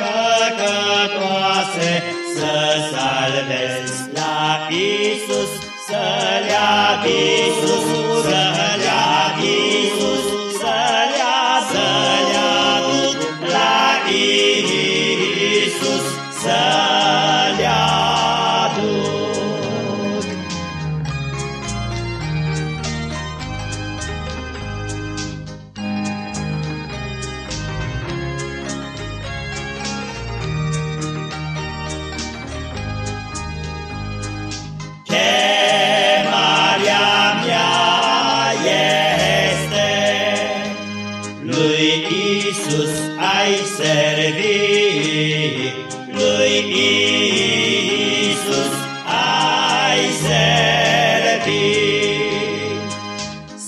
păcătoase, să salvezi la Isus. Lui Isus ai servi, lui Isus ai servi.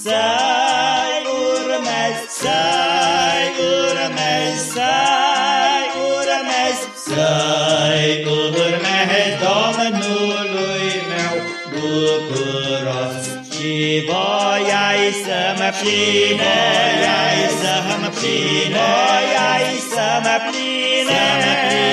Să-i urmezi, să-i urmezi, să-i urmezi, să-i urmezi Domnului meu bucuros. Și voiai să mă pline, voiai să mă pline, voiai să mă pline, să mă pline, și voiai să mă pline.